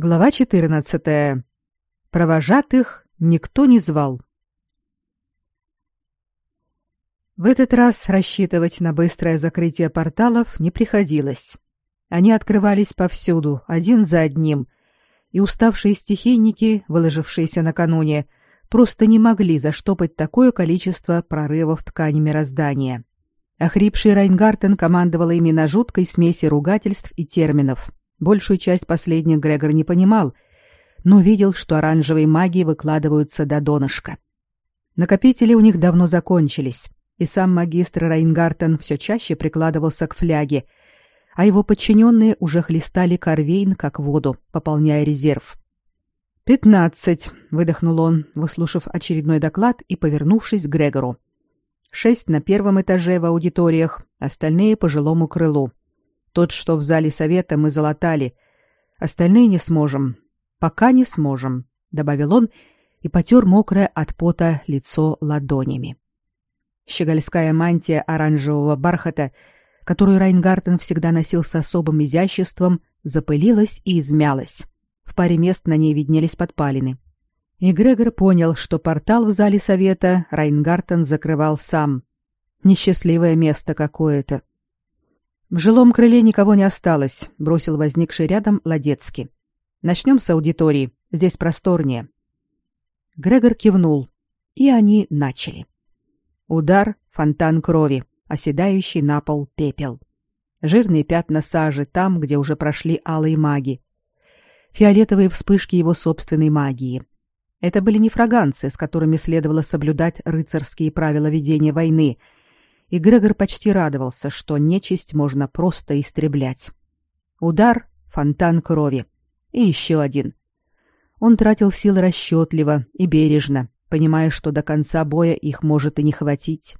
Глава 14. Провожатых никто не звал. В этот раз рассчитывать на быстрое закрытие порталов не приходилось. Они открывались повсюду, один за одним, и уставшие стихийники, выложившиеся накануне, просто не могли заштопать такое количество прорывов ткани мироздания. Охрипший Райнгартен командовал ими на жуткой смеси ругательств и терминов, Большую часть последних Грегор не понимал, но видел, что оранжевые маги выкладываются до донышка. Накопители у них давно закончились, и сам магистр Райнгартен все чаще прикладывался к фляге, а его подчиненные уже хлестали корвейн как воду, пополняя резерв. «Пятнадцать», — выдохнул он, выслушав очередной доклад и повернувшись к Грегору. «Шесть на первом этаже в аудиториях, остальные по жилому крылу. Тот, что в зале совета, мы залатали. Остальные не сможем. Пока не сможем, добавил он и потер мокрое от пота лицо ладонями. Щегольская мантия оранжевого бархата, которую Райнгартен всегда носил с особым изяществом, запылилась и измялась. В паре мест на ней виднелись подпалины. И Грегор понял, что портал в зале совета Райнгартен закрывал сам. Несчастливое место какое-то. В жилом крыле никого не осталось, бросил возникший рядом Ладецкий. Начнем с аудитории. Здесь просторнее. Грегор кивнул, и они начали. Удар, фонтан крови, оседающий на пол пепел. Жирные пятна сажи там, где уже прошли алые маги. Фиолетовые вспышки его собственной магии. Это были не фраганцы, с которыми следовало соблюдать рыцарские правила ведения войны — и Грегор почти радовался, что нечисть можно просто истреблять. Удар, фонтан крови. И еще один. Он тратил силы расчетливо и бережно, понимая, что до конца боя их может и не хватить.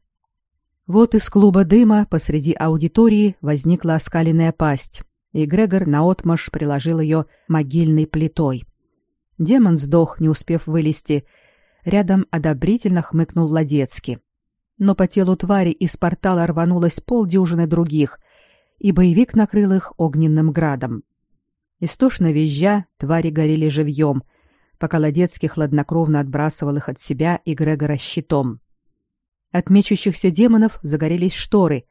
Вот из клуба дыма посреди аудитории возникла оскаленная пасть, и Грегор наотмашь приложил ее могильной плитой. Демон сдох, не успев вылезти. Рядом одобрительно хмыкнул Ладецкий но по телу твари из портала рванулось полдюжины других, и боевик накрыл их огненным градом. Истошно визжа, твари горели живьем, пока Ладецкий хладнокровно отбрасывал их от себя и Грегора щитом. От мечущихся демонов загорелись шторы,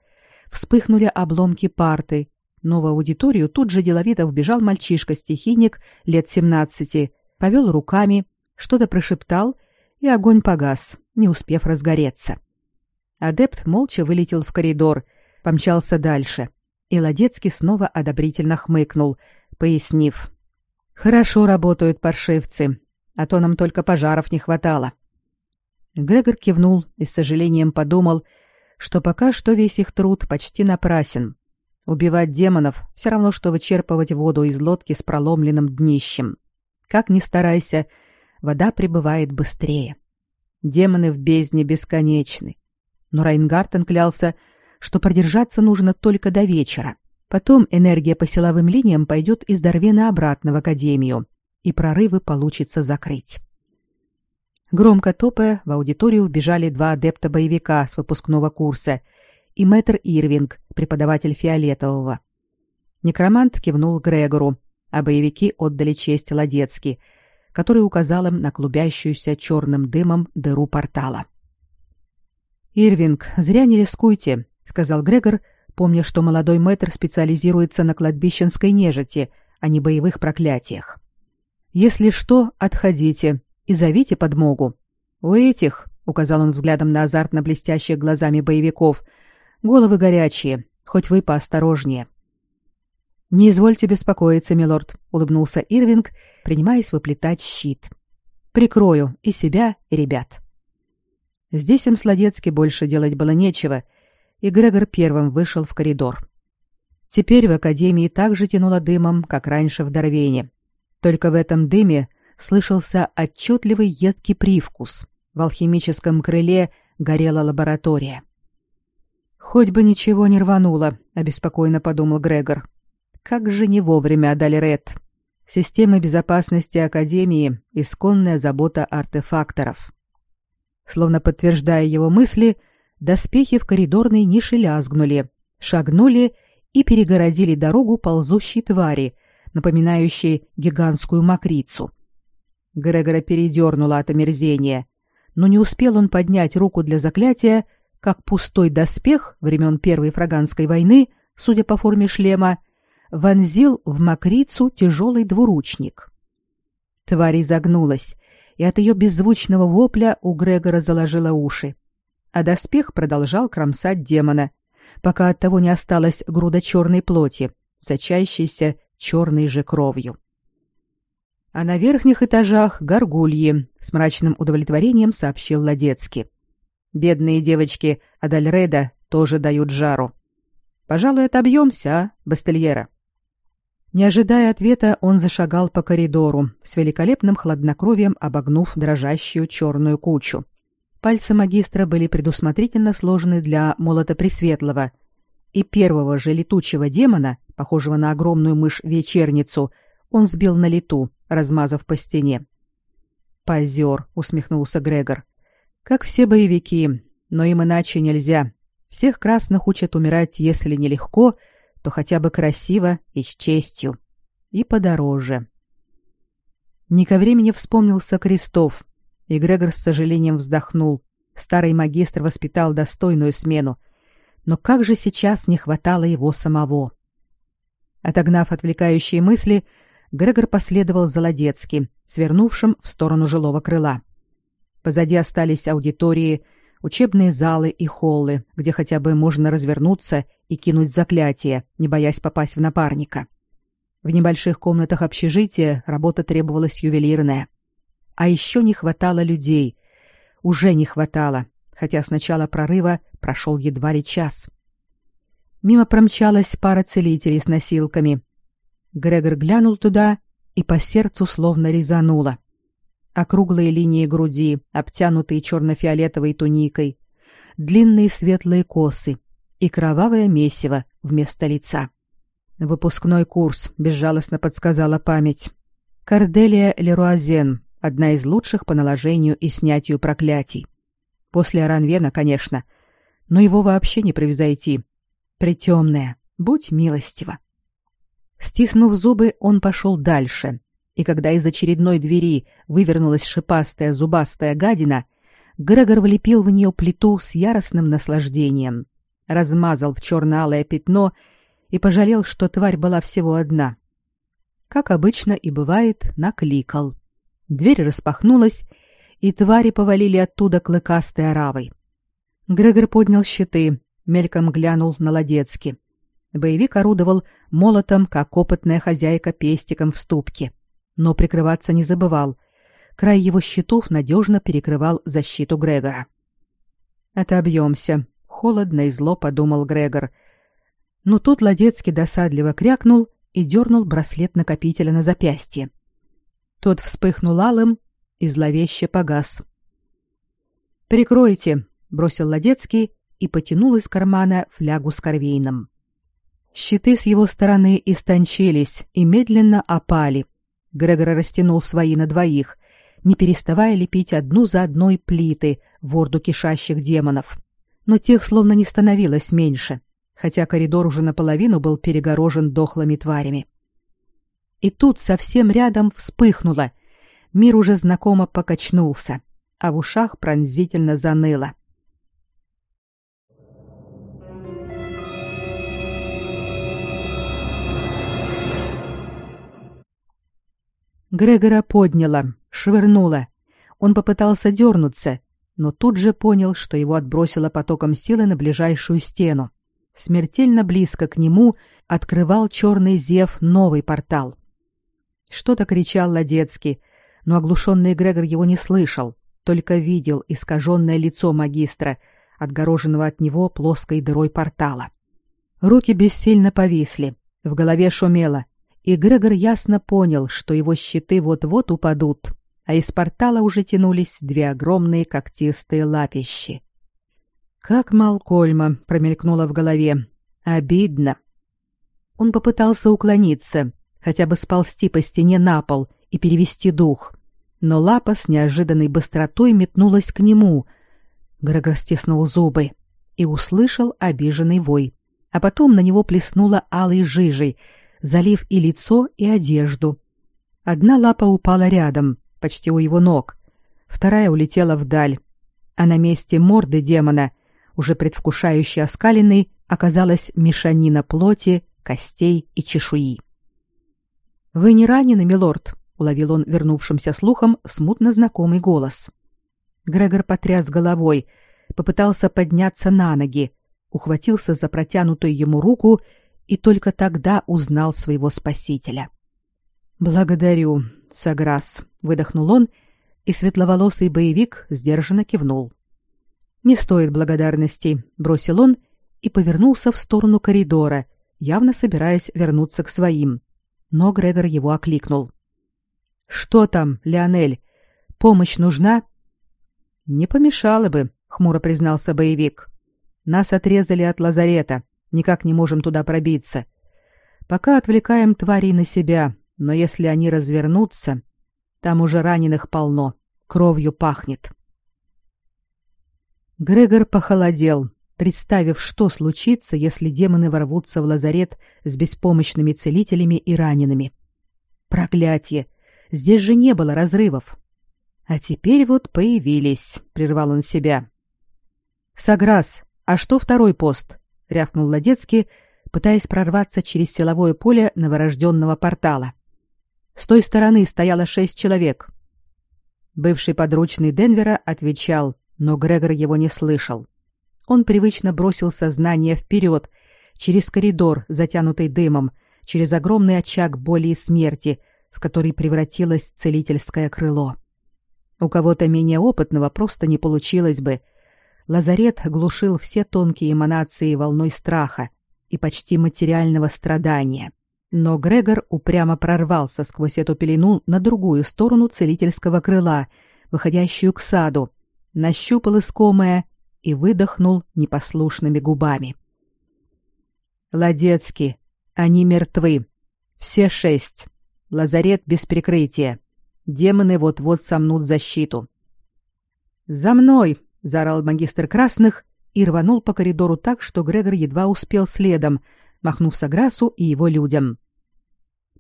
вспыхнули обломки парты, но в аудиторию тут же деловито вбежал мальчишка-стихийник лет семнадцати, повел руками, что-то прошептал, и огонь погас, не успев разгореться. Адепт молча вылетел в коридор, помчался дальше, и Ладецкий снова одобрительно хмыкнул, пояснив. «Хорошо работают паршивцы, а то нам только пожаров не хватало». Грегор кивнул и с сожалением подумал, что пока что весь их труд почти напрасен. Убивать демонов все равно, что вычерпывать воду из лодки с проломленным днищем. Как ни старайся, вода прибывает быстрее. Демоны в бездне бесконечны но Райнгартен клялся, что продержаться нужно только до вечера. Потом энергия по силовым линиям пойдет из Дарвена обратно в Академию, и прорывы получится закрыть. Громко топая, в аудиторию вбежали два адепта-боевика с выпускного курса и мэтр Ирвинг, преподаватель фиолетового. Некромант кивнул Грегору, а боевики отдали честь Ладецки, который указал им на клубящуюся черным дымом дыру портала. — Ирвинг, зря не рискуйте, сказал Грегор, помня, что молодой мэтр специализируется на кладбищенской нежити, а не боевых проклятиях. Если что, отходите и зовите подмогу. У этих, указал он взглядом на азартно блестящих глазами боевиков, головы горячие, хоть вы поосторожнее. Не извольте беспокоиться, милорд, улыбнулся Ирвинг, принимаясь выплетать щит. Прикрою и себя, и ребят. Здесь им с Ладецки больше делать было нечего, и Грегор первым вышел в коридор. Теперь в академии так же тянуло дымом, как раньше в Дарвене. Только в этом дыме слышался отчетливый едкий привкус. В алхимическом крыле горела лаборатория. Хоть бы ничего не рвануло, обеспокоенно подумал Грегор. Как же не вовремя отдали Ред. Система безопасности академии исконная забота артефакторов. Словно подтверждая его мысли, доспехи в коридорной нише лязгнули, шагнули и перегородили дорогу ползущей твари, напоминающей гигантскую мокрицу. Грегора передернуло от омерзения, но не успел он поднять руку для заклятия, как пустой доспех времен Первой Фраганской войны, судя по форме шлема, вонзил в мокрицу тяжелый двуручник. Тварь изогнулась, и от ее беззвучного вопля у Грегора заложило уши. А доспех продолжал кромсать демона, пока от того не осталась груда черной плоти, сочащейся черной же кровью. А на верхних этажах горгульи, с мрачным удовлетворением сообщил Ладецкий. Бедные девочки Адальреда тоже дают жару. Пожалуй, отобьемся, а, Бастельера? Не ожидая ответа, он зашагал по коридору, с великолепным хладнокровием обогнув дрожащую черную кучу. Пальцы магистра были предусмотрительно сложены для молота Пресветлого, и первого же летучего демона, похожего на огромную мышь-вечерницу, он сбил на лету, размазав по стене. «Позер», — усмехнулся Грегор. «Как все боевики, но им иначе нельзя. Всех красных учат умирать, если не легко, то хотя бы красиво и с честью. И подороже». Не ко времени вспомнился Крестов, и Грегор с сожалением вздохнул. Старый магистр воспитал достойную смену. Но как же сейчас не хватало его самого. Отогнав отвлекающие мысли, Грегор последовал за Ладецким, свернувшим в сторону жилого крыла. Позади остались аудитории, учебные залы и холлы, где хотя бы можно развернуться и кинуть заклятие, не боясь попасть в напарника. В небольших комнатах общежития работа требовалась ювелирная. А еще не хватало людей. Уже не хватало, хотя с начала прорыва прошел едва ли час. Мимо промчалась пара целителей с носилками, Грегор глянул туда и по сердцу словно резануло. Округлые линии груди, обтянутые черно-фиолетовой туникой, длинные светлые косы и кровавое месиво вместо лица. Выпускной курс, безжалостно подсказала память. Корделия Леруазен, одна из лучших по наложению и снятию проклятий. После Аранвена, конечно, но его вообще не превзойти. Притемная, будь милостива. Стиснув зубы, он пошел дальше, и когда из очередной двери вывернулась шипастая зубастая гадина, Грегор влепил в нее плиту с яростным наслаждением, размазал в черно-алое пятно и пожалел, что тварь была всего одна. Как обычно и бывает, накликал. Дверь распахнулась, и твари повалили оттуда клыкастой оравой. Грегор поднял щиты, мельком глянул на Ладецки. Боевик орудовал молотом, как опытная хозяйка пестиком в ступке, но прикрываться не забывал. Край его щитов надежно перекрывал защиту Грегора. «Отобьемся», — холодно и зло подумал Грегор. Но тут Ладецкий досадливо крякнул и дернул браслет накопителя на запястье. Тот вспыхнул алым и зловеще погас. «Прикройте», — бросил Ладецкий и потянул из кармана флягу с корвейном. Щиты с его стороны истончились и медленно опали. Грегор растянул свои на двоих, не переставая лепить одну за одной плиты в орду кишащих демонов. Но тех словно не становилось меньше, хотя коридор уже наполовину был перегорожен дохлыми тварями. И тут совсем рядом вспыхнуло. Мир уже знакомо покачнулся, а в ушах пронзительно заныло. Грегора подняла, швырнула. Он попытался дернуться, но тут же понял, что его отбросило потоком силы на ближайшую стену. Смертельно близко к нему открывал черный зев новый портал. Что-то кричал Ладецкий, но оглушенный Грегор его не слышал, только видел искаженное лицо магистра, отгороженного от него плоской дырой портала. Руки бессильно повисли, в голове шумело — и Грегор ясно понял, что его щиты вот-вот упадут, а из портала уже тянулись две огромные когтистые лапищи. «Как Малкольма!» — промелькнуло в голове. «Обидно!» Он попытался уклониться, хотя бы сползти по стене на пол и перевести дух, но лапа с неожиданной быстротой метнулась к нему. Грегор стиснул зубы и услышал обиженный вой, а потом на него плеснуло алой жижей — залив и лицо, и одежду. Одна лапа упала рядом, почти у его ног, вторая улетела вдаль, а на месте морды демона, уже предвкушающей оскаленной, оказалась мешанина плоти, костей и чешуи. «Вы не ранены, милорд?» — уловил он вернувшимся слухом смутно знакомый голос. Грегор потряс головой, попытался подняться на ноги, ухватился за протянутую ему руку и только тогда узнал своего спасителя. «Благодарю, Саграс», — выдохнул он, и светловолосый боевик сдержанно кивнул. «Не стоит благодарности», — бросил он и повернулся в сторону коридора, явно собираясь вернуться к своим. Но Грегор его окликнул. «Что там, Леонель? Помощь нужна?» «Не помешало бы», — хмуро признался боевик. «Нас отрезали от лазарета, никак не можем туда пробиться. Пока отвлекаем тварей на себя, но если они развернутся, там уже раненых полно, кровью пахнет». Грегор похолодел, представив, что случится, если демоны ворвутся в лазарет с беспомощными целителями и ранеными. Проклятие! Здесь же не было разрывов. А теперь вот появились, прервал он себя. Саграс, а что второй пост? Рявкнул Ладецкий, пытаясь прорваться через силовое поле новорожденного портала. С той стороны стояло шесть человек. Бывший подручный Денвера отвечал, но Грегор его не слышал. Он привычно бросил сознание вперед, через коридор, затянутый дымом, через огромный очаг боли и смерти, в который превратилось целительское крыло. У кого-то менее опытного просто не получилось бы. Лазарет глушил все тонкие эманации волной страха и почти материального страдания. Но Грегор упрямо прорвался сквозь эту пелену на другую сторону целительского крыла, выходящую к саду, нащупал искомое и выдохнул непослушными губами. Ладецкий, они мертвы. Все шесть. Лазарет без прикрытия. Демоны вот-вот сомнут защиту. «За мной!» — заорал магистр Красных и рванул по коридору так, что Грегор едва успел следом, махнув Саграсу и его людям.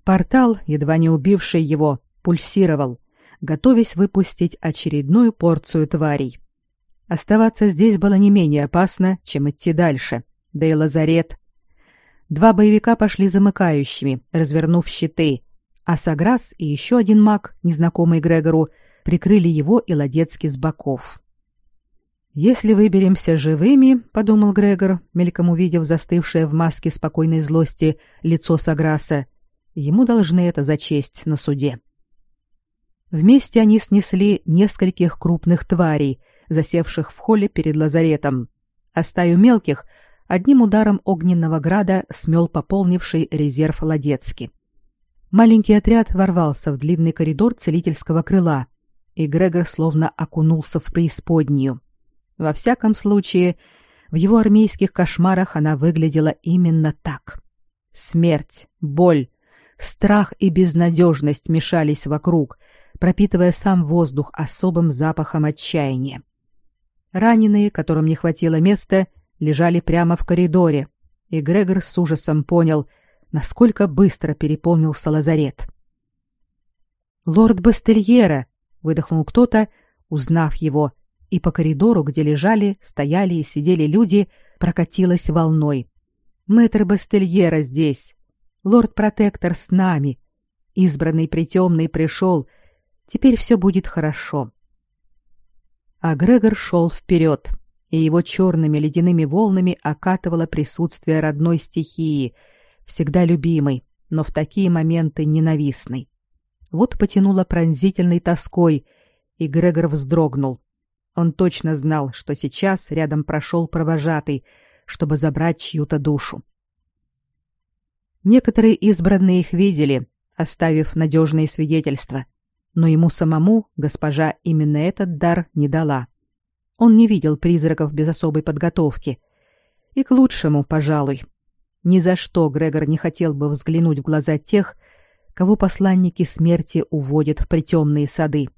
Портал, едва не убивший его, пульсировал, готовясь выпустить очередную порцию тварей. Оставаться здесь было не менее опасно, чем идти дальше. Да и лазарет. Два боевика пошли замыкающими, развернув щиты, а Саграс и еще один маг, незнакомый Грегору, прикрыли его и Ладецкий с боков. «Если выберемся живыми», — подумал Грегор, мельком увидев застывшее в маске спокойной злости лицо Саграса, ему должны это зачесть на суде. Вместе они снесли нескольких крупных тварей, засевших в холле перед лазаретом, а стаю мелких одним ударом огненного града смел пополнивший резерв Ладецкий. Маленький отряд ворвался в длинный коридор целительского крыла, и Грегор словно окунулся в преисподнюю. Во всяком случае, в его армейских кошмарах она выглядела именно так. Смерть, боль, страх и безнадежность мешались вокруг, пропитывая сам воздух особым запахом отчаяния. Раненые, которым не хватило места, лежали прямо в коридоре, и Грегор с ужасом понял, насколько быстро переполнился лазарет. «Лорд Бастельера!» — выдохнул кто-то, узнав его, и по коридору, где лежали, стояли и сидели люди, прокатилась волной. «Мэтр Бастельера здесь! Лорд-протектор с нами! Избранный притемный пришел! Теперь все будет хорошо!» А Грегор шел вперед, и его черными ледяными волнами окатывало присутствие родной стихии — всегда любимый, но в такие моменты ненавистный. Вот потянуло пронзительной тоской, и Грегор вздрогнул. Он точно знал, что сейчас рядом прошел провожатый, чтобы забрать чью-то душу. Некоторые избранные их видели, оставив надежные свидетельства, но ему самому госпожа именно этот дар не дала. Он не видел призраков без особой подготовки. И к лучшему, пожалуй. Ни за что Грегор не хотел бы взглянуть в глаза тех, кого посланники смерти уводят в притемные сады.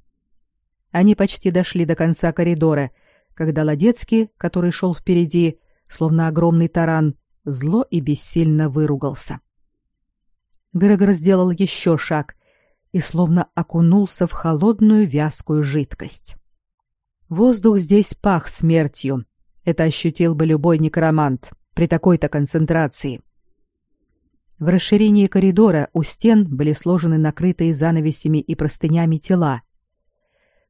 Они почти дошли до конца коридора, когда Ладецкий, который шел впереди, словно огромный таран, зло и бессильно выругался. Грегор сделал еще шаг и словно окунулся в холодную вязкую жидкость. Воздух здесь пах смертью. Это ощутил бы любой некромант при такой-то концентрации. В расширении коридора у стен были сложены накрытые занавесями и простынями тела.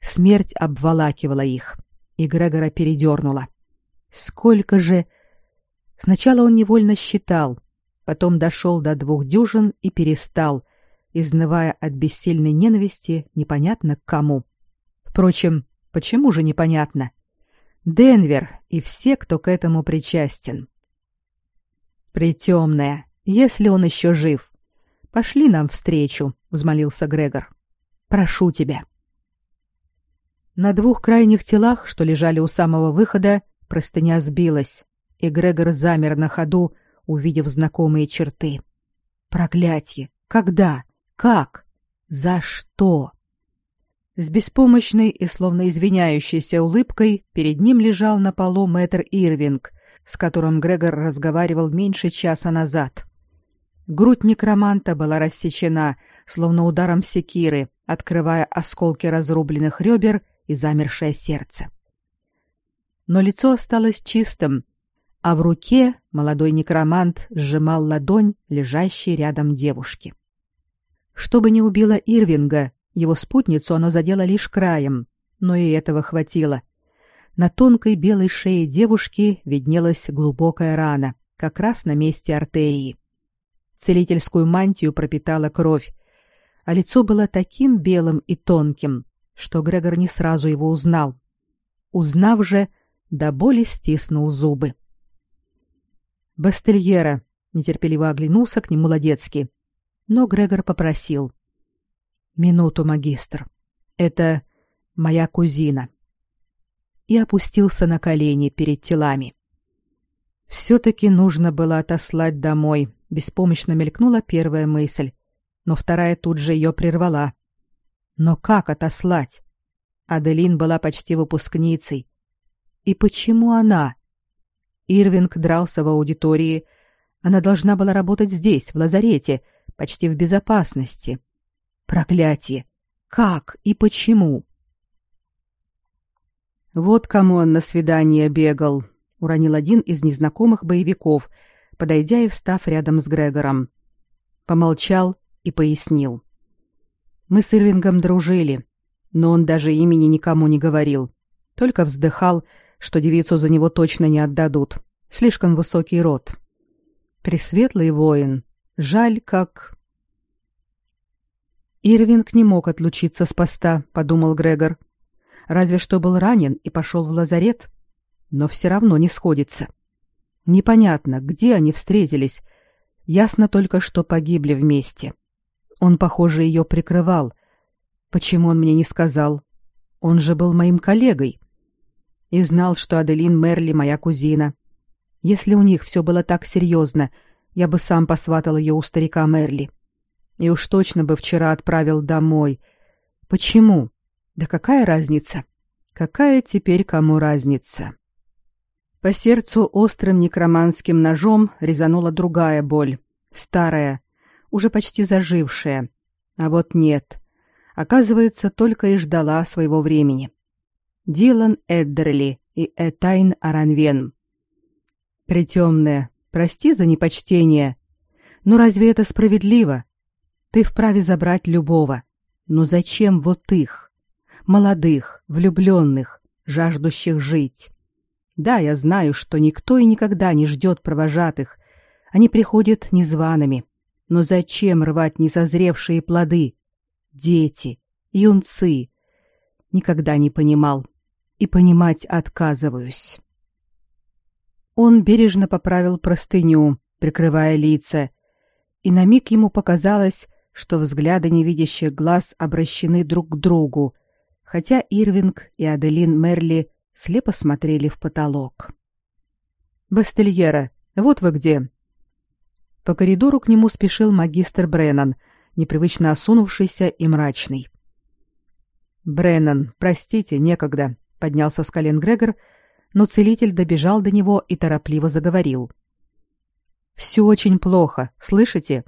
Смерть обволакивала их, и Грегора передернула. Сколько же... Сначала он невольно считал, потом дошел до двух дюжин и перестал, изнывая от бессильной ненависти непонятно к кому. Впрочем, почему же непонятно? Денвер и все, кто к этому причастен. Притемная, если он еще жив. Пошли нам встречу, взмолился Грегор. Прошу тебя. На двух крайних телах, что лежали у самого выхода, простыня сбилась, и Грегор замер на ходу, увидев знакомые черты. Проклятье! Когда? Как? За что? С беспомощной и словно извиняющейся улыбкой перед ним лежал на полу мэтр Ирвинг, с которым Грегор разговаривал меньше часа назад. Грудь некроманта была рассечена, словно ударом секиры, открывая осколки разрубленных ребер и замершее сердце. Но лицо осталось чистым, а в руке молодой некромант сжимал ладонь лежащей рядом девушки. Чтобы не убило Ирвинга, его спутницу оно задело лишь краем, но и этого хватило. На тонкой белой шее девушки виднелась глубокая рана, как раз на месте артерии. Целительскую мантию пропитала кровь, а лицо было таким белым и тонким, что Грегор не сразу его узнал. Узнав же, до боли стиснул зубы. Бастельера нетерпеливо оглянулся к нему Ладецкий. Но Грегор попросил: "Минуту, магистр. Это моя кузина". И опустился на колени перед телами. все таки нужно было отослать домой, беспомощно мелькнула первая мысль, но вторая тут же ее прервала. Но как отослать? Аделин была почти выпускницей. И почему она? Ирвинг дрался в аудитории. Она должна была работать здесь, в лазарете, почти в безопасности. Проклятие! Как и почему? Вот кому он на свидание бегал, уронил один из незнакомых боевиков, подойдя и встав рядом с Грегором. Помолчал и пояснил. Мы с Ирвингом дружили, но он даже имени никому не говорил, только вздыхал, что девицу за него точно не отдадут. Слишком высокий род. Пресветлый воин. Жаль, как... Ирвинг не мог отлучиться с поста, подумал Грегор. Разве что был ранен и пошел в лазарет. Но все равно не сходится. Непонятно, где они встретились. Ясно только, что погибли вместе. Он, похоже, ее прикрывал. Почему он мне не сказал? Он же был моим коллегой и знал, что Аделин Мерли моя кузина. Если у них все было так серьезно, я бы сам посватал ее у старика Мерли. И уж точно бы вчера отправил домой. Почему? Да какая разница? Какая теперь кому разница? По сердцу острым некроманским ножом резанула другая боль, старая, уже почти зажившая. А вот нет. Оказывается, только и ждала своего времени. Дилан Эддерли и Этайн Аранвен. Притемная, прости за непочтение, но разве это справедливо? Ты вправе забрать любого. Но зачем вот их? Молодых, влюбленных, жаждущих жить. Да, я знаю, что никто и никогда не ждет провожатых. Они приходят незваными. Но зачем рвать несозревшие плоды? Дети, юнцы. Никогда не понимал и понимать отказываюсь. Он бережно поправил простыню, прикрывая лица, и на миг ему показалось, что взгляды невидящих глаз обращены друг к другу, хотя Ирвинг и Аделин Мерли слепо смотрели в потолок. «Бастельера, вот вы где!» По коридору к нему спешил магистр Бреннан, непривычно осунувшийся и мрачный. «Бреннан, простите, некогда поднялся с колен Грегор, но целитель добежал до него и торопливо заговорил. Все очень плохо, слышите?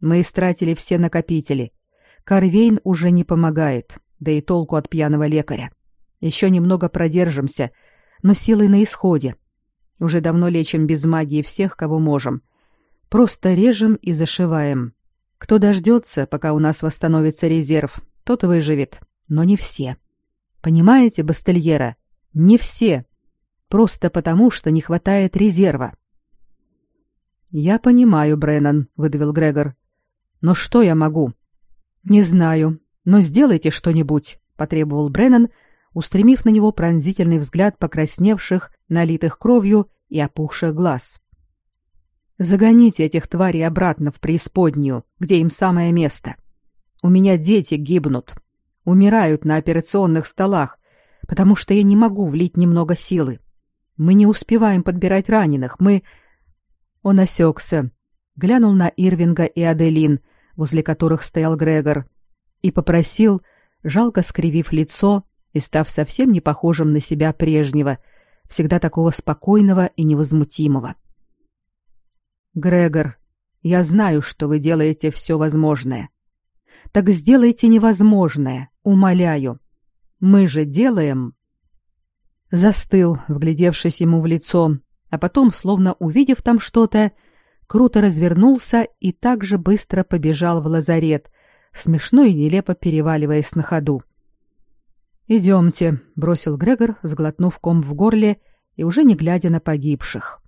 Мы истратили все накопители. Карвейн уже не помогает, да и толку от пьяного лекаря. Еще немного продержимся, но силы на исходе. Уже давно лечим без магии всех, кого можем. Просто режем и зашиваем. Кто дождется, пока у нас восстановится резерв, тот выживет, но не все. Понимаете, Бастельера? Не все. Просто потому, что не хватает резерва. Я понимаю, Бреннан, выдавил Грегор. Но что я могу? Не знаю, но сделайте что-нибудь, потребовал Бреннан, устремив на него пронзительный взгляд покрасневших, налитых кровью и опухших глаз. Загоните этих тварей обратно в преисподнюю, где им самое место. У меня дети гибнут, умирают на операционных столах, потому что я не могу влить немного силы. Мы не успеваем подбирать раненых, мы Он осекся, глянул на Ирвинга и Аделин, возле которых стоял Грегор, и попросил, жалко скривив лицо и став совсем не похожим на себя прежнего, всегда такого спокойного и невозмутимого. Грегор, я знаю, что вы делаете все возможное. Так сделайте невозможное, умоляю. Мы же делаем. Застыл, вглядевшись ему в лицо, а потом, словно увидев там что-то, круто развернулся и так же быстро побежал в лазарет, смешно и нелепо переваливаясь на ходу. «Идемте», — бросил Грегор, сглотнув ком в горле и уже не глядя на погибших.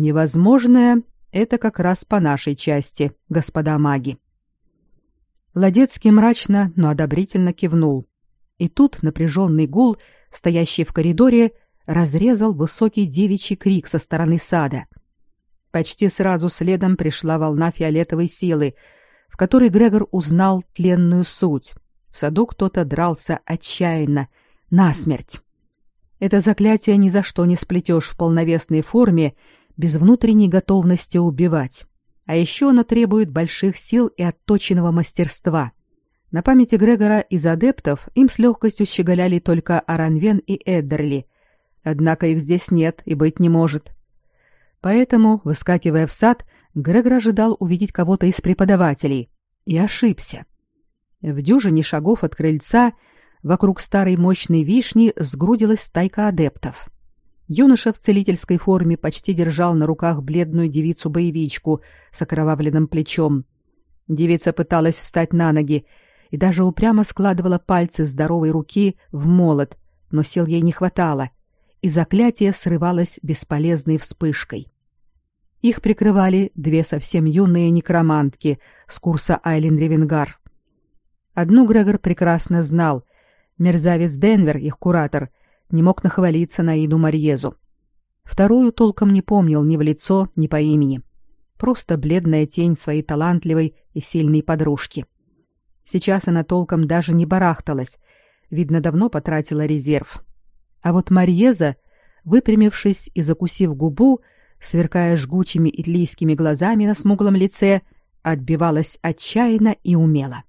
«Невозможное — это как раз по нашей части, господа маги». Ладецкий мрачно, но одобрительно кивнул. И тут напряженный гул, стоящий в коридоре, разрезал высокий девичий крик со стороны сада. Почти сразу следом пришла волна фиолетовой силы, в которой Грегор узнал тленную суть. В саду кто-то дрался отчаянно, насмерть. Это заклятие ни за что не сплетешь в полновесной форме без внутренней готовности убивать. А еще оно требует больших сил и отточенного мастерства. На памяти Грегора из адептов им с легкостью щеголяли только Аранвен и Эддерли. Однако их здесь нет и быть не может. Поэтому, выскакивая в сад, Грегор ожидал увидеть кого-то из преподавателей. И ошибся. В дюжине шагов от крыльца вокруг старой мощной вишни сгрудилась стайка адептов. Юноша в целительской форме почти держал на руках бледную девицу-боевичку с окровавленным плечом. Девица пыталась встать на ноги и даже упрямо складывала пальцы здоровой руки в молот, но сил ей не хватало, и заклятие срывалось бесполезной вспышкой. Их прикрывали две совсем юные некромантки с курса Айлин Ревенгар. Одну Грегор прекрасно знал. Мерзавец Денвер, их куратор, не мог нахвалиться на Иду Марьезу. Вторую толком не помнил ни в лицо, ни по имени. Просто бледная тень своей талантливой и сильной подружки. Сейчас она толком даже не барахталась. Видно, давно потратила резерв. А вот Марьеза, выпрямившись и закусив губу, сверкая жгучими итлийскими глазами на смуглом лице, отбивалась отчаянно и умело.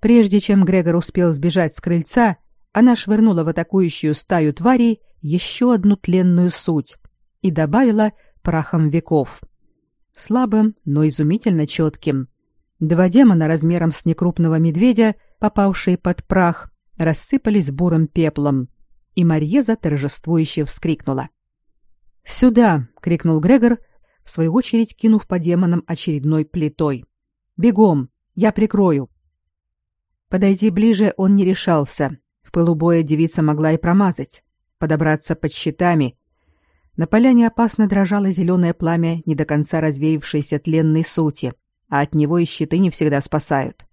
Прежде чем Грегор успел сбежать с крыльца, она швырнула в атакующую стаю тварей еще одну тленную суть и добавила прахом веков. Слабым, но изумительно четким. Два демона размером с некрупного медведя, попавшие под прах, рассыпались бурым пеплом, и Марьеза торжествующе вскрикнула. «Сюда!» — крикнул Грегор, в свою очередь кинув по демонам очередной плитой. «Бегом! Я прикрою!» Подойти ближе он не решался. Пылу боя девица могла и промазать, подобраться под щитами. На поляне опасно дрожало зеленое пламя не до конца развеявшейся тленной сути, а от него и щиты не всегда спасают.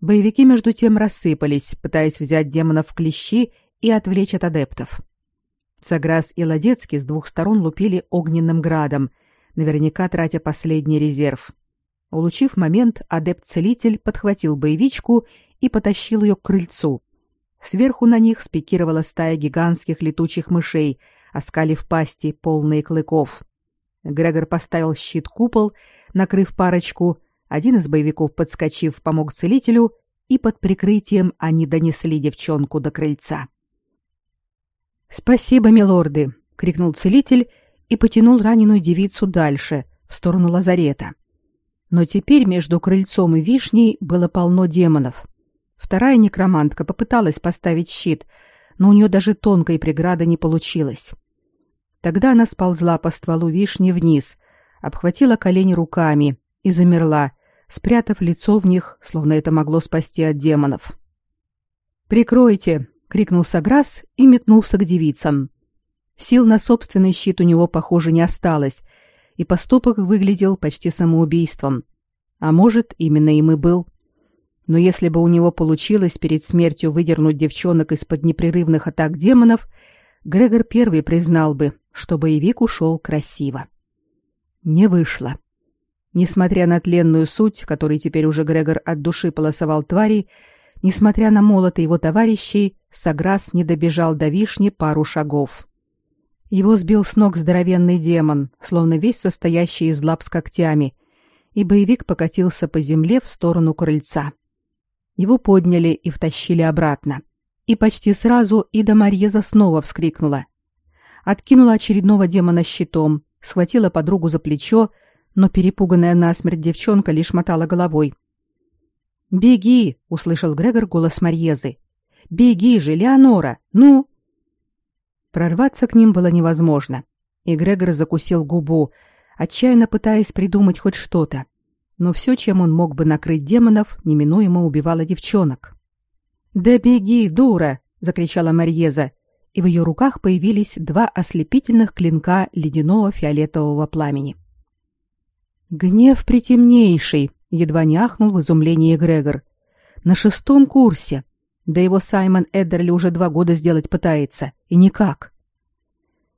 Боевики между тем рассыпались, пытаясь взять демонов в клещи и отвлечь от адептов. Цаграс и Ладецкий с двух сторон лупили огненным градом, наверняка тратя последний резерв. Улучив момент, адепт-целитель подхватил боевичку и потащил ее к крыльцу. Сверху на них спикировала стая гигантских летучих мышей, оскалив пасти, полные клыков. Грегор поставил щит-купол, накрыв парочку, один из боевиков, подскочив, помог целителю, и под прикрытием они донесли девчонку до крыльца. «Спасибо, милорды!» — крикнул целитель и потянул раненую девицу дальше, в сторону лазарета. Но теперь между крыльцом и вишней было полно демонов. Вторая некромантка попыталась поставить щит, но у нее даже тонкой преграды не получилось. Тогда она сползла по стволу вишни вниз, обхватила колени руками и замерла, спрятав лицо в них, словно это могло спасти от демонов. «Прикройте!» — крикнул Саграс и метнулся к девицам. Сил на собственный щит у него, похоже, не осталось, и поступок выглядел почти самоубийством. А может, именно им и был. Но если бы у него получилось перед смертью выдернуть девчонок из-под непрерывных атак демонов, Грегор первый признал бы, что боевик ушел красиво. Не вышло. Несмотря на тленную суть, которой теперь уже Грегор от души полосовал тварей, несмотря на молоты его товарищей, Саграс не добежал до вишни пару шагов. Его сбил с ног здоровенный демон, словно весь состоящий из лап с когтями, и боевик покатился по земле в сторону крыльца. Его подняли и втащили обратно. И почти сразу Ида Марьеза снова вскрикнула. Откинула очередного демона щитом, схватила подругу за плечо, но перепуганная насмерть девчонка лишь мотала головой. «Беги!» — услышал Грегор голос Марьезы. «Беги же, Леонора! Ну!» Прорваться к ним было невозможно, и Грегор закусил губу, отчаянно пытаясь придумать хоть что-то. Но все, чем он мог бы накрыть демонов, неминуемо убивало девчонок. «Да беги, дура!» — закричала Марьеза, и в ее руках появились два ослепительных клинка ледяного фиолетового пламени. «Гнев притемнейший!» — едва не ахнул в изумлении Грегор. «На шестом курсе! Да его Саймон Эддерли уже два года сделать пытается, и никак.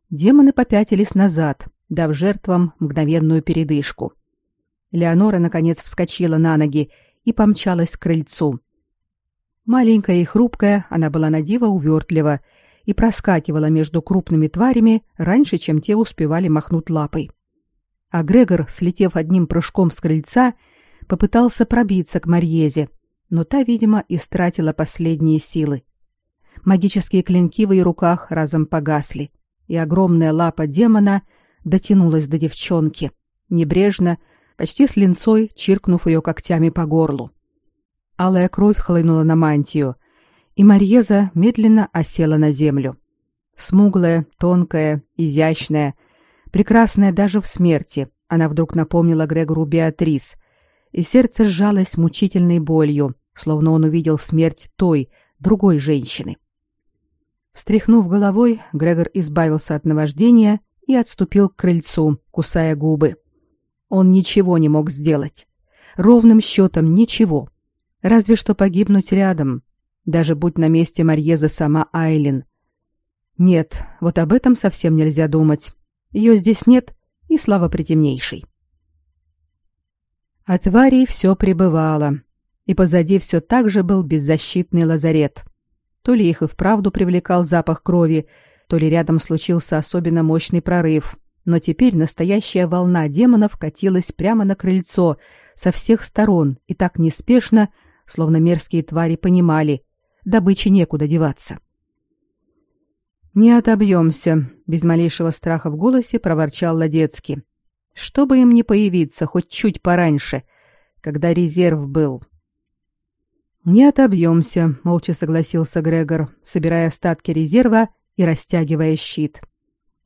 Демоны попятились назад, дав жертвам мгновенную передышку. Леонора, наконец, вскочила на ноги и помчалась к крыльцу. Маленькая и хрупкая, она была на диво увертлива и проскакивала между крупными тварями раньше, чем те успевали махнуть лапой. А Грегор, слетев одним прыжком с крыльца, попытался пробиться к Марьезе, но та, видимо, истратила последние силы. Магические клинки в ее руках разом погасли, и огромная лапа демона дотянулась до девчонки, небрежно, почти с линцой, чиркнув ее когтями по горлу. Алая кровь хлынула на мантию, и Марьеза медленно осела на землю. Смуглая, тонкая, изящная, прекрасная даже в смерти, она вдруг напомнила Грегору Беатрис, и сердце сжалось мучительной болью, словно он увидел смерть той, другой женщины. Встряхнув головой, Грегор избавился от наваждения и отступил к крыльцу, кусая губы. Он ничего не мог сделать. Ровным счетом ничего. Разве что погибнуть рядом, даже будь на месте Марьеза сама Айлин. Нет, вот об этом совсем нельзя думать. Ее здесь нет, и слава притемнейшей. А тварей все пребывало, и позади все так же был беззащитный лазарет. То ли их и вправду привлекал запах крови, то ли рядом случился особенно мощный прорыв, но теперь настоящая волна демонов катилась прямо на крыльцо со всех сторон и так неспешно, словно мерзкие твари понимали, добыче некуда деваться. «Не отобьемся», — без малейшего страха в голосе проворчал Ладецкий чтобы им не появиться хоть чуть пораньше, когда резерв был. «Не отобьемся», — молча согласился Грегор, собирая остатки резерва и растягивая щит.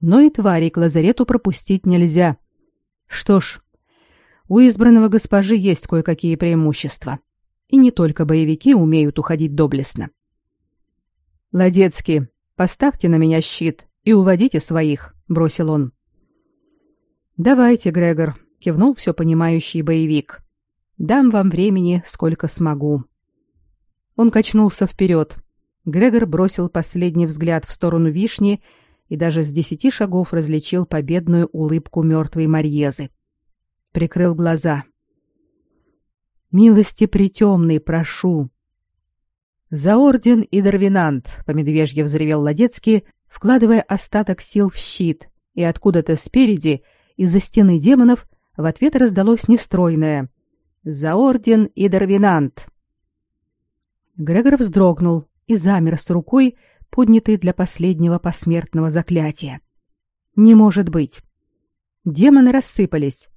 «Но и твари к лазарету пропустить нельзя. Что ж, у избранного госпожи есть кое-какие преимущества. И не только боевики умеют уходить доблестно. «Ладецкий, поставьте на меня щит и уводите своих», — бросил он. «Давайте, Грегор», — кивнул все понимающий боевик. «Дам вам времени, сколько смогу». Он качнулся вперед. Грегор бросил последний взгляд в сторону вишни и даже с десяти шагов различил победную улыбку мертвой Марьезы. Прикрыл глаза. «Милости притемный, прошу!» «За орден и Дарвинант!» — по медвежье взревел Ладецкий, вкладывая остаток сил в щит, и откуда-то спереди — из-за стены демонов в ответ раздалось нестройное «За орден и Дарвинант!». Грегор вздрогнул и замер с рукой, поднятой для последнего посмертного заклятия. «Не может быть!» Демоны рассыпались.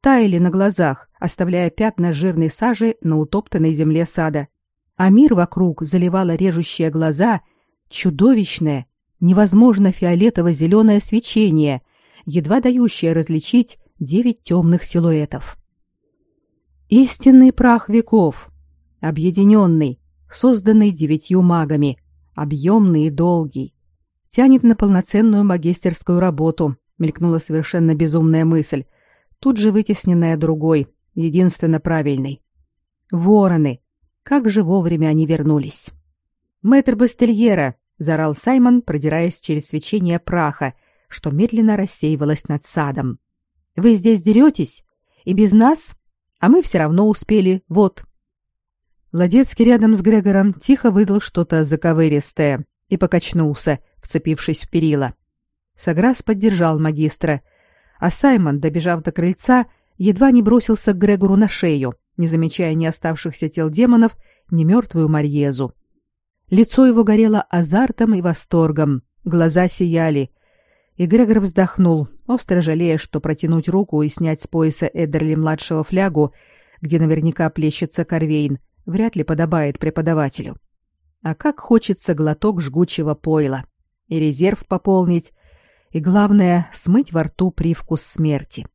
таяли на глазах, оставляя пятна жирной сажи на утоптанной земле сада. А мир вокруг заливало режущие глаза чудовищное, невозможно фиолетово-зеленое свечение, едва дающее различить девять темных силуэтов. Истинный прах веков, объединенный, созданный девятью магами, объемный и долгий, тянет на полноценную магистерскую работу, мелькнула совершенно безумная мысль, тут же вытесненная другой, единственно правильной. Вороны. Как же вовремя они вернулись. Мэтр Бастельера, заорал Саймон, продираясь через свечение праха, что медленно рассеивалось над садом. Вы здесь деретесь? И без нас? А мы все равно успели. Вот. Ладецкий рядом с Грегором тихо выдал что-то заковыристое и покачнулся, вцепившись в перила. Саграс поддержал магистра, а Саймон, добежав до крыльца, едва не бросился к Грегору на шею, не замечая ни оставшихся тел демонов, ни мертвую Марьезу. Лицо его горело азартом и восторгом, глаза сияли. И Грегор вздохнул, остро жалея, что протянуть руку и снять с пояса Эдерли-младшего флягу, где наверняка плещется корвейн, вряд ли подобает преподавателю. А как хочется глоток жгучего пойла. И резерв пополнить, и, главное, смыть во рту привкус смерти.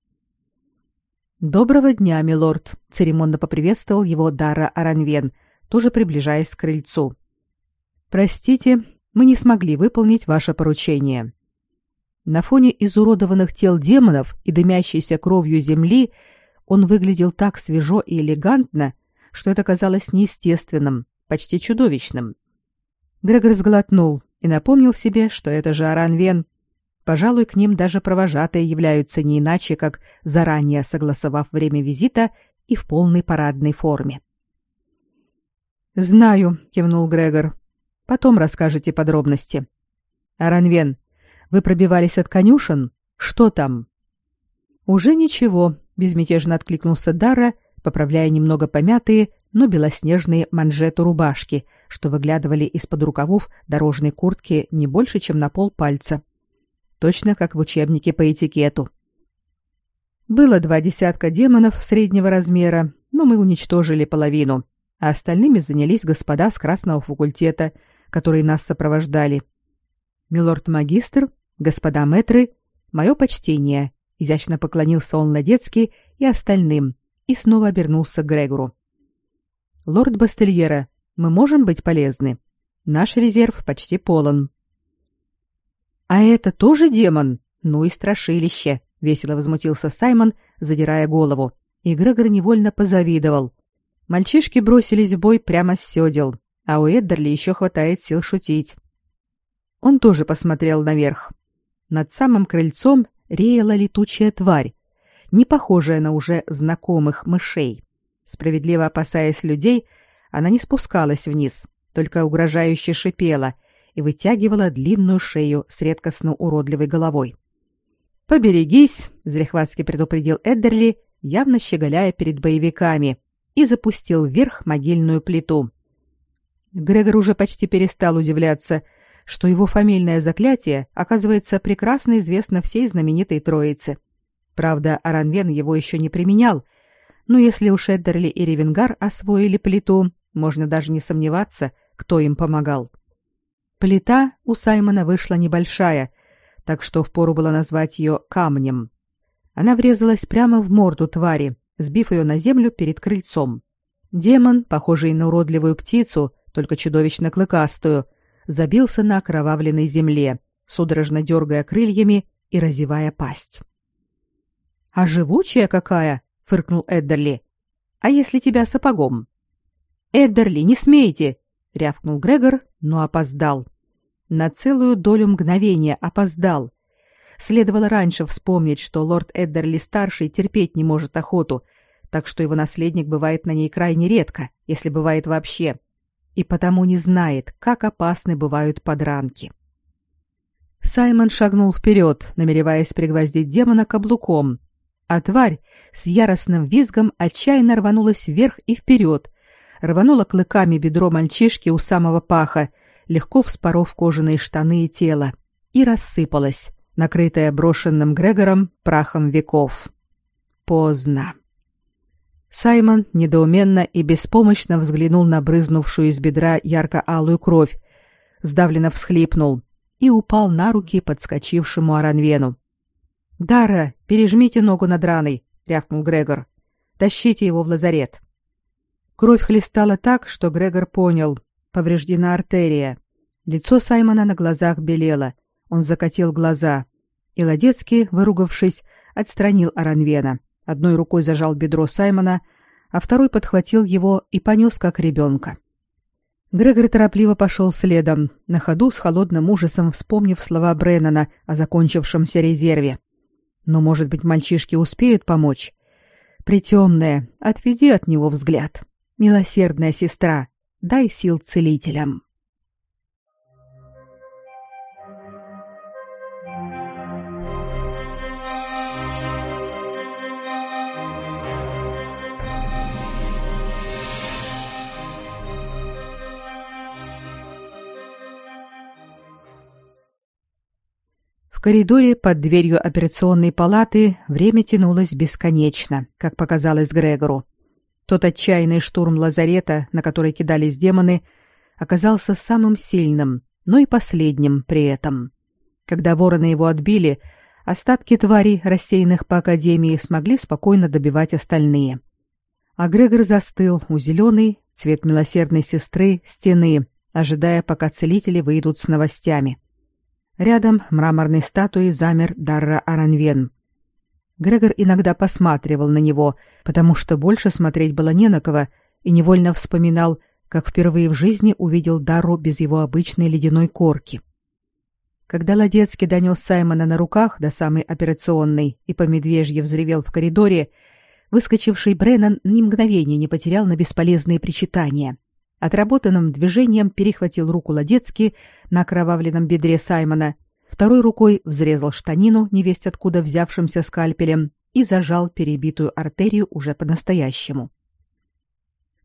«Доброго дня, милорд», — церемонно поприветствовал его Дара Аранвен, тоже приближаясь к крыльцу. «Простите, мы не смогли выполнить ваше поручение». На фоне изуродованных тел демонов и дымящейся кровью земли он выглядел так свежо и элегантно, что это казалось неестественным, почти чудовищным. Грегор сглотнул и напомнил себе, что это же Аранвен. Пожалуй, к ним даже провожатые являются не иначе, как заранее согласовав время визита и в полной парадной форме. «Знаю», — кивнул Грегор. «Потом расскажете подробности». «Аранвен, вы пробивались от конюшен? Что там?» «Уже ничего», — безмятежно откликнулся Дара поправляя немного помятые, но белоснежные манжеты рубашки, что выглядывали из-под рукавов дорожной куртки не больше, чем на пол пальца. Точно как в учебнике по этикету. Было два десятка демонов среднего размера, но мы уничтожили половину, а остальными занялись господа с красного факультета, которые нас сопровождали. Милорд-магистр, господа мэтры, мое почтение, изящно поклонился он Ладецкий и остальным, и снова обернулся к Грегору. «Лорд Бастельера, мы можем быть полезны? Наш резерв почти полон». «А это тоже демон? Ну и страшилище!» — весело возмутился Саймон, задирая голову. И Грегор невольно позавидовал. Мальчишки бросились в бой прямо с сёдел, а у Эддерли еще хватает сил шутить. Он тоже посмотрел наверх. Над самым крыльцом реяла летучая тварь, не похожая на уже знакомых мышей. Справедливо опасаясь людей, она не спускалась вниз, только угрожающе шипела и вытягивала длинную шею с редкостно уродливой головой. «Поберегись», — залихватски предупредил Эддерли, явно щеголяя перед боевиками, и запустил вверх могильную плиту. Грегор уже почти перестал удивляться, что его фамильное заклятие, оказывается, прекрасно известно всей знаменитой троице — Правда, Аранвен его еще не применял, но если уж Эддерли и Ревенгар освоили плиту, можно даже не сомневаться, кто им помогал. Плита у Саймона вышла небольшая, так что впору было назвать ее камнем. Она врезалась прямо в морду твари, сбив ее на землю перед крыльцом. Демон, похожий на уродливую птицу, только чудовищно клыкастую, забился на окровавленной земле, судорожно дергая крыльями и разевая пасть. А живучая какая, фыркнул Эддерли. А если тебя сапогом? Эддерли, не смейте, рявкнул Грегор, но опоздал. На целую долю мгновения опоздал. Следовало раньше вспомнить, что лорд Эддерли старший терпеть не может охоту, так что его наследник бывает на ней крайне редко, если бывает вообще, и потому не знает, как опасны бывают подранки. Саймон шагнул вперед, намереваясь пригвоздить демона каблуком, а тварь с яростным визгом отчаянно рванулась вверх и вперед, рванула клыками бедро мальчишки у самого паха, легко вспоров кожаные штаны и тело, и рассыпалась, накрытая брошенным Грегором прахом веков. поздно. Саймон недоуменно и беспомощно взглянул на брызнувшую из бедра ярко-алую кровь, сдавленно всхлипнул и упал на руки подскочившему Аранвену. «Дара, пережмите ногу над раной!» — рявкнул Грегор. «Тащите его в лазарет!» Кровь хлестала так, что Грегор понял. Повреждена артерия. Лицо Саймона на глазах белело. Он закатил глаза. И Ладецкий, выругавшись, отстранил Аранвена. Одной рукой зажал бедро Саймона, а второй подхватил его и понес как ребенка. Грегор торопливо пошел следом, на ходу с холодным ужасом вспомнив слова Бреннана о закончившемся резерве. Но, может быть, мальчишки успеют помочь? Притемная, отведи от него взгляд. Милосердная сестра, дай сил целителям. Коридоре под дверью операционной палаты время тянулось бесконечно, как показалось Грегору. Тот отчаянный штурм лазарета, на который кидались демоны, оказался самым сильным, но и последним при этом. Когда вороны его отбили, остатки тварей, рассеянных по академии, смогли спокойно добивать остальные. А Грегор застыл у зеленой, цвет милосердной сестры, стены, ожидая, пока целители выйдут с новостями. Рядом мраморной статуей замер Дарра Аранвен. Грегор иногда посматривал на него, потому что больше смотреть было не на кого, и невольно вспоминал, как впервые в жизни увидел Дарру без его обычной ледяной корки. Когда Ладецкий донес Саймона на руках до самой операционной и по медвежье взревел в коридоре, выскочивший Бреннан ни мгновения не потерял на бесполезные причитания. Отработанным движением перехватил руку Ладецки на окровавленном бедре Саймона, второй рукой взрезал штанину, невесть откуда взявшимся скальпелем, и зажал перебитую артерию уже по-настоящему.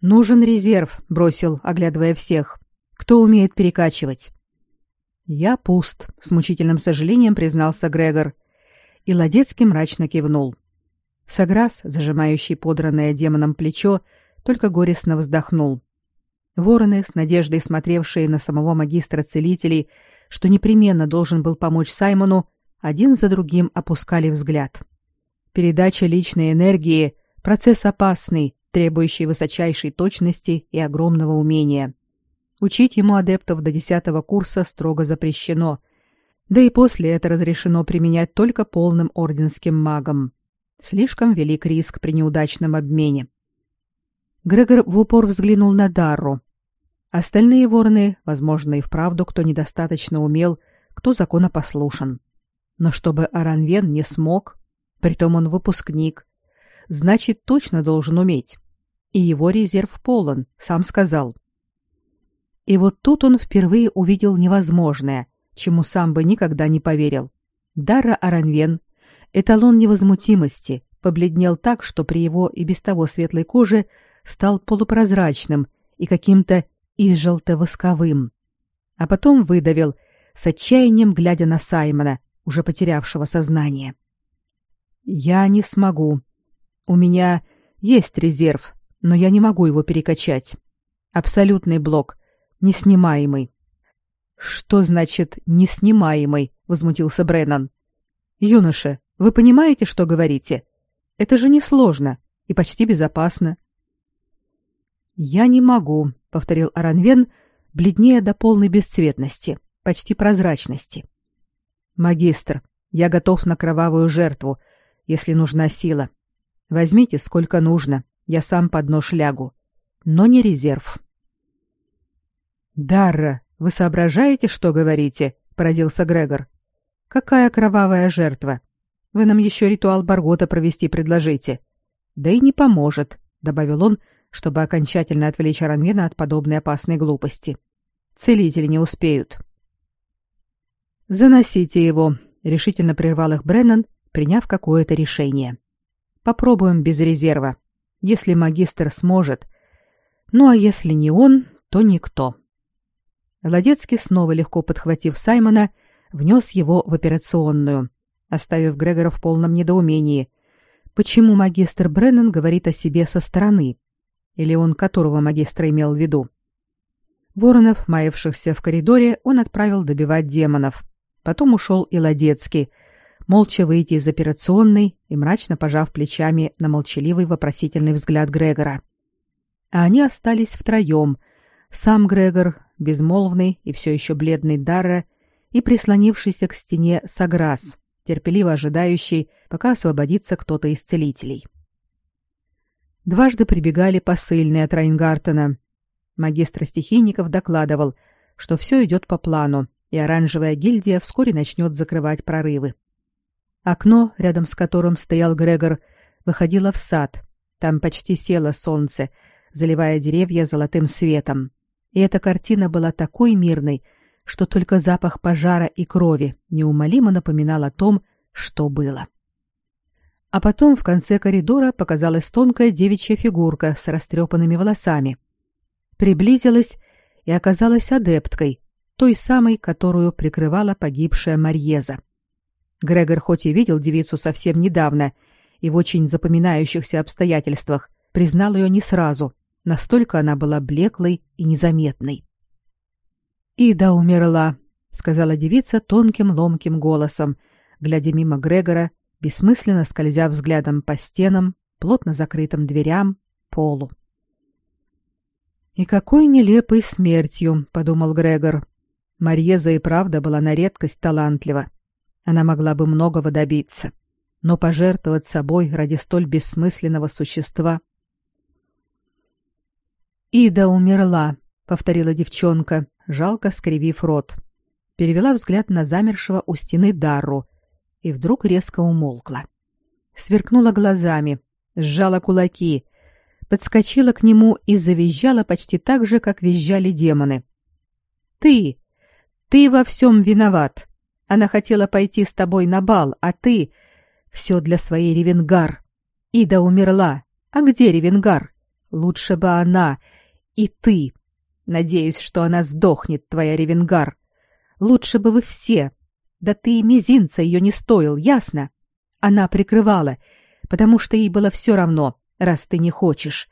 «Нужен резерв», — бросил, оглядывая всех. «Кто умеет перекачивать?» «Я пуст», — с мучительным сожалением признался Грегор. И Ладецкий мрачно кивнул. Саграс, зажимающий подранное демоном плечо, только горестно вздохнул. Вороны, с надеждой смотревшие на самого магистра целителей, что непременно должен был помочь Саймону, один за другим опускали взгляд. Передача личной энергии – процесс опасный, требующий высочайшей точности и огромного умения. Учить ему адептов до десятого курса строго запрещено, да и после это разрешено применять только полным орденским магам. Слишком велик риск при неудачном обмене. Грегор в упор взглянул на Дарру. Остальные вороны, возможно, и вправду кто недостаточно умел, кто законопослушен. Но чтобы Аранвен не смог, притом он выпускник, значит, точно должен уметь. И его резерв полон, сам сказал. И вот тут он впервые увидел невозможное, чему сам бы никогда не поверил. Дара Аранвен, эталон невозмутимости, побледнел так, что при его и без того светлой коже стал полупрозрачным и каким-то изжелто-восковым. А потом выдавил, с отчаянием глядя на Саймона, уже потерявшего сознание. «Я не смогу. У меня есть резерв, но я не могу его перекачать. Абсолютный блок, неснимаемый». «Что значит «неснимаемый»?» — возмутился Бреннан. «Юноша, вы понимаете, что говорите? Это же несложно и почти безопасно. Я не могу, повторил Аранвен, бледнее до полной бесцветности, почти прозрачности. Магистр, я готов на кровавую жертву, если нужна сила. Возьмите сколько нужно, я сам под нож лягу, но не резерв. Дарра, вы соображаете, что говорите? поразился Грегор. Какая кровавая жертва? Вы нам еще ритуал Баргота провести предложите. Да и не поможет, добавил он, чтобы окончательно отвлечь Аранвена от подобной опасной глупости. Целители не успеют. Заносите его, решительно прервал их Бреннан, приняв какое-то решение. Попробуем без резерва. Если магистр сможет. Ну а если не он, то никто. Ладецкий, снова легко подхватив Саймона, внес его в операционную, оставив Грегора в полном недоумении, почему магистр Бреннан говорит о себе со стороны. Или он которого магистра имел в виду? Воронов, маявшихся в коридоре, он отправил добивать демонов. Потом ушел и Ладецкий, молча выйти из операционной и мрачно пожав плечами на молчаливый вопросительный взгляд Грегора. А они остались втроем. Сам Грегор, безмолвный и все еще бледный Дарра, и прислонившийся к стене Саграс, терпеливо ожидающий, пока освободится кто-то из целителей. Дважды прибегали посыльные от Райнгартена. Магистр стихийников докладывал, что все идет по плану, и оранжевая гильдия вскоре начнет закрывать прорывы. Окно, рядом с которым стоял Грегор, выходило в сад. Там почти село солнце, заливая деревья золотым светом. И эта картина была такой мирной, что только запах пожара и крови неумолимо напоминал о том, что было. А потом в конце коридора показалась тонкая девичья фигурка с растрепанными волосами. Приблизилась и оказалась адепткой, той самой, которую прикрывала погибшая Марьеза. Грегор хоть и видел девицу совсем недавно и в очень запоминающихся обстоятельствах, признал ее не сразу, настолько она была блеклой и незаметной. «Ида умерла», — сказала девица тонким ломким голосом, глядя мимо Грегора, бессмысленно скользя взглядом по стенам, плотно закрытым дверям, полу. «И какой нелепой смертью», — подумал Грегор. Марьеза и правда была на редкость талантлива. Она могла бы многого добиться, но пожертвовать собой ради столь бессмысленного существа. «Ида умерла», — повторила девчонка, жалко скривив рот. Перевела взгляд на замершего у стены Дарру и вдруг резко умолкла. Сверкнула глазами, сжала кулаки, подскочила к нему и завизжала почти так же, как визжали демоны. «Ты! Ты во всем виноват! Она хотела пойти с тобой на бал, а ты... Все для своей Ревенгар. Ида умерла. А где Ревенгар? Лучше бы она. И ты. Надеюсь, что она сдохнет, твоя Ревенгар. Лучше бы вы все. Да ты мизинца ее не стоил, ясно? Она прикрывала, потому что ей было все равно, раз ты не хочешь.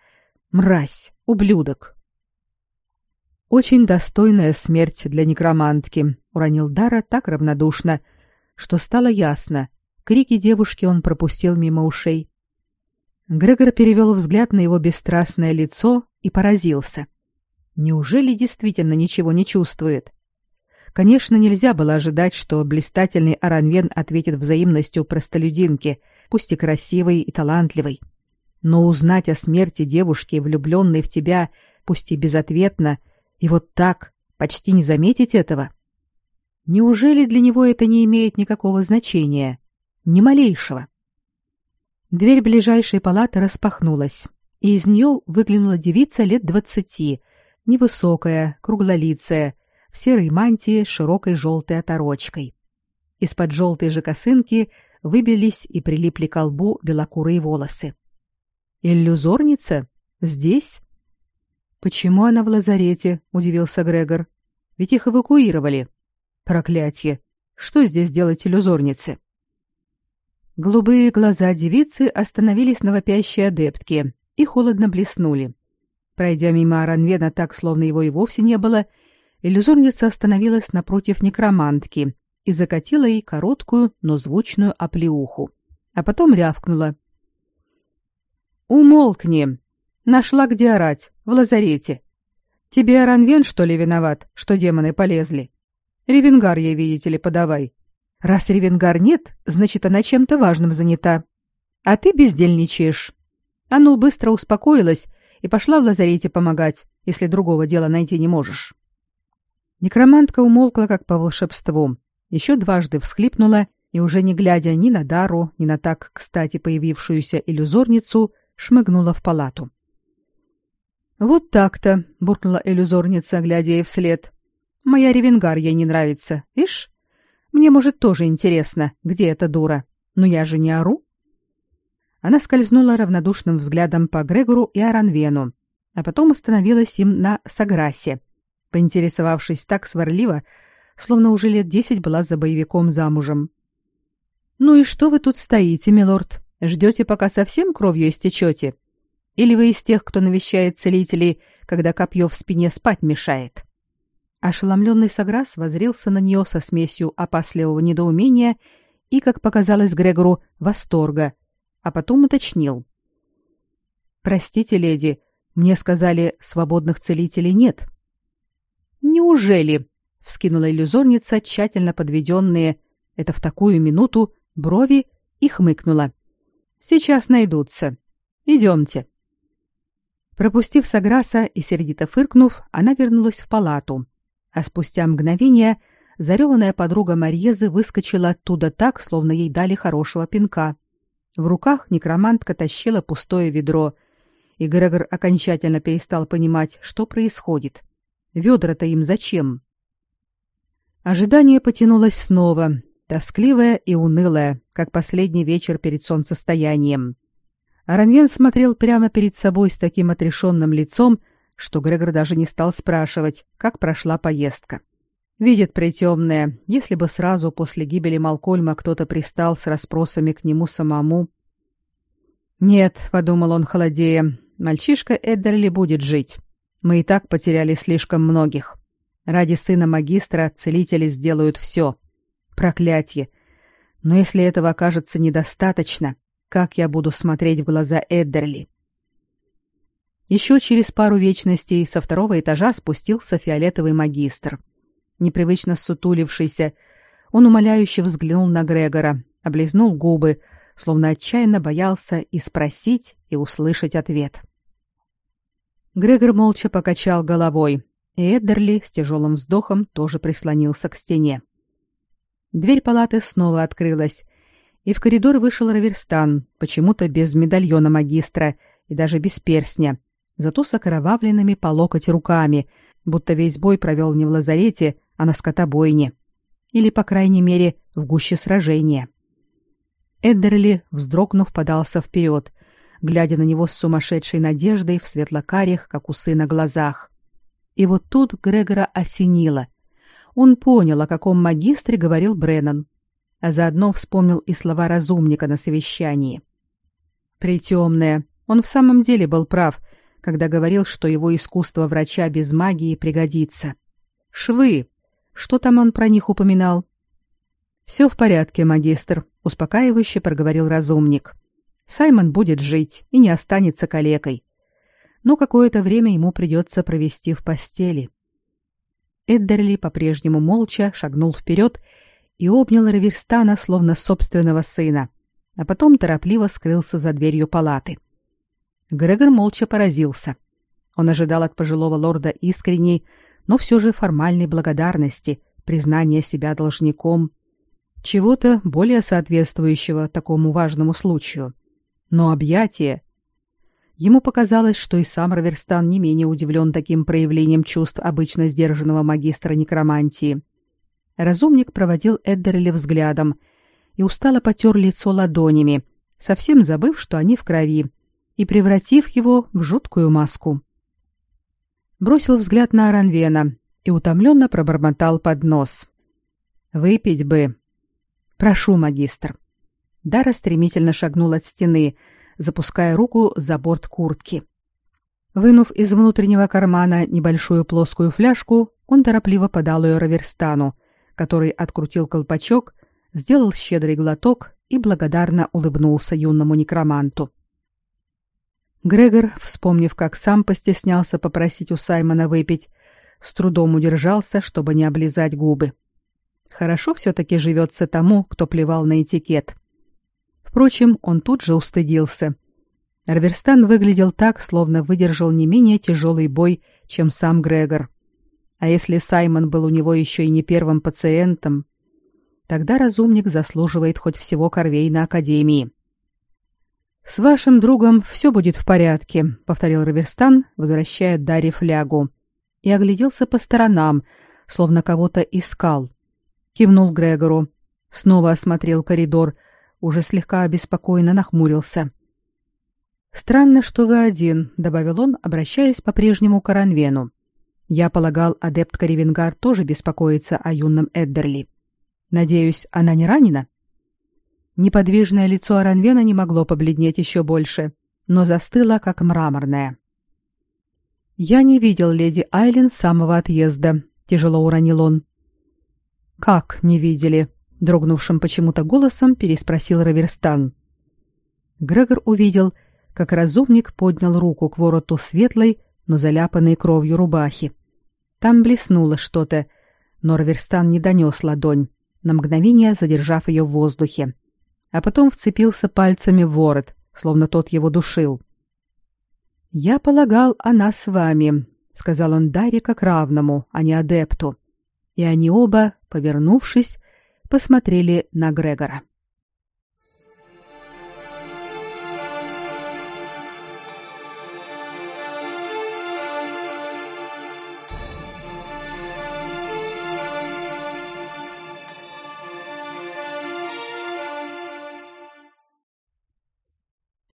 Мразь, ублюдок. Очень достойная смерть для некромантки, уронил Дара так равнодушно, что стало ясно. Крики девушки он пропустил мимо ушей. Грегор перевел взгляд на его бесстрастное лицо и поразился. Неужели действительно ничего не чувствует? Конечно, нельзя было ожидать, что блистательный Аранвен ответит взаимностью простолюдинке, пусть и красивой и талантливой. Но узнать о смерти девушки, влюбленной в тебя, пусть и безответно, и вот так, почти не заметить этого? Неужели для него это не имеет никакого значения? Ни малейшего. Дверь ближайшей палаты распахнулась, и из нее выглянула девица лет двадцати, невысокая, круглолицая, в серой мантии с широкой желтой оторочкой. Из-под желтой же косынки выбились и прилипли к лбу белокурые волосы. Иллюзорница? Здесь? Почему она в лазарете? удивился Грегор. Ведь их эвакуировали. Проклятье. Что здесь делать иллюзорнице? Голубые глаза девицы остановились на вопящей адептке и холодно блеснули. Пройдя мимо Аранвена так, словно его и вовсе не было, иллюзорница остановилась напротив некромантки и закатила ей короткую, но звучную оплеуху, а потом рявкнула. «Умолкни! Нашла где орать, в лазарете. Тебе Аранвен, что ли, виноват, что демоны полезли? Ревенгар ей, видите ли, подавай. Раз Ревенгар нет, значит, она чем-то важным занята. А ты бездельничаешь». Ану быстро успокоилась и пошла в лазарете помогать, если другого дела найти не можешь. Некромантка умолкла как по волшебству, еще дважды всхлипнула и уже не глядя ни на Дару, ни на так кстати появившуюся иллюзорницу, шмыгнула в палату. Вот так-то, буркнула иллюзорница, глядя ей вслед. Моя ревенгар ей не нравится, ишь? Мне, может, тоже интересно, где эта дура. Но я же не ору. Она скользнула равнодушным взглядом по Грегору и Аранвену, а потом остановилась им на Саграсе, поинтересовавшись так сварливо, словно уже лет десять была за боевиком замужем. «Ну и что вы тут стоите, милорд? Ждете, пока совсем кровью истечете? Или вы из тех, кто навещает целителей, когда копье в спине спать мешает?» Ошеломленный Саграс возрился на нее со смесью опасливого недоумения и, как показалось Грегору, восторга, а потом уточнил. «Простите, леди, мне сказали, свободных целителей нет». «Неужели?» — вскинула иллюзорница тщательно подведенные, это в такую минуту, брови и хмыкнула. «Сейчас найдутся. Идемте». Пропустив Саграса и сердито фыркнув, она вернулась в палату, а спустя мгновение зареванная подруга Марьезы выскочила оттуда так, словно ей дали хорошего пинка. В руках некромантка тащила пустое ведро, и Грегор окончательно перестал понимать, что происходит. Ведра-то им зачем? Ожидание потянулось снова, тоскливое и унылое, как последний вечер перед солнцестоянием. Аранвен смотрел прямо перед собой с таким отрешенным лицом, что Грегор даже не стал спрашивать, как прошла поездка. Видит притемное, если бы сразу после гибели Малкольма кто-то пристал с расспросами к нему самому. «Нет», — подумал он холодея, — «мальчишка Эддерли будет жить. Мы и так потеряли слишком многих. Ради сына магистра целители сделают все. Проклятье! Но если этого окажется недостаточно, как я буду смотреть в глаза Эддерли?» Еще через пару вечностей со второго этажа спустился фиолетовый магистр. Непривычно сутулившийся, он умоляюще взглянул на Грегора, облизнул губы, словно отчаянно боялся и спросить, и услышать ответ. Грегор молча покачал головой, и Эддерли с тяжелым вздохом тоже прислонился к стене. Дверь палаты снова открылась, и в коридор вышел Раверстан, почему-то без медальона магистра и даже без перстня, зато с окровавленными по локоть руками, будто весь бой провел не в лазарете, а на скотобойне. Или, по крайней мере, в гуще сражения. Эддерли, вздрогнув, подался вперед, глядя на него с сумасшедшей надеждой в светлокарих, как у сына, глазах. И вот тут Грегора осенило. Он понял, о каком магистре говорил Бреннан, а заодно вспомнил и слова разумника на совещании. Притемная, он в самом деле был прав, когда говорил, что его искусство врача без магии пригодится. Швы. Что там он про них упоминал? Все в порядке, магистр, успокаивающе проговорил разумник. Саймон будет жить и не останется калекой. Но какое-то время ему придется провести в постели. Эддерли по-прежнему молча шагнул вперед и обнял Раверстана словно собственного сына, а потом торопливо скрылся за дверью палаты. — Грегор молча поразился. Он ожидал от пожилого лорда искренней, но все же формальной благодарности, признания себя должником, чего-то более соответствующего такому важному случаю. Но объятие... Ему показалось, что и сам Раверстан не менее удивлен таким проявлением чувств обычно сдержанного магистра некромантии. Разумник проводил Эддерли взглядом и устало потер лицо ладонями, совсем забыв, что они в крови, и превратив его в жуткую маску. Бросил взгляд на Аранвена и утомленно пробормотал под нос. «Выпить бы». «Прошу, магистр». Дара стремительно шагнул от стены, запуская руку за борт куртки. Вынув из внутреннего кармана небольшую плоскую фляжку, он торопливо подал ее Раверстану, который открутил колпачок, сделал щедрый глоток и благодарно улыбнулся юному некроманту. Грегор, вспомнив, как сам постеснялся попросить у Саймона выпить, с трудом удержался, чтобы не облизать губы. Хорошо все-таки живется тому, кто плевал на этикет. Впрочем, он тут же устыдился. Раверстан выглядел так, словно выдержал не менее тяжелый бой, чем сам Грегор. А если Саймон был у него еще и не первым пациентом, тогда разумник заслуживает хоть всего корвей на Академии. С вашим другом все будет в порядке, повторил Раверстан, возвращая Дарье флягу, и огляделся по сторонам, словно кого-то искал. Кивнул Грегору, снова осмотрел коридор, уже слегка обеспокоенно нахмурился. Странно, что вы один, добавил он, обращаясь по-прежнему к Аранвену. Я полагал, адепт Каривенгар тоже беспокоится о юном Эддерли. Надеюсь, она не ранена? Неподвижное лицо Аранвена не могло побледнеть еще больше, но застыло, как мраморное. «Я не видел леди Айлен с самого отъезда», — тяжело уронил он. «Как не видели?» — дрогнувшим почему-то голосом переспросил Раверстан. Грегор увидел, как разумник поднял руку к вороту светлой, но заляпанной кровью рубахи. Там блеснуло что-то, но Раверстан не донес ладонь, на мгновение задержав ее в воздухе, а потом вцепился пальцами в ворот, словно тот его душил. «Я полагал, она с вами», — сказал он Даре как равному, а не адепту. И они оба, повернувшись, посмотрели на Грегора.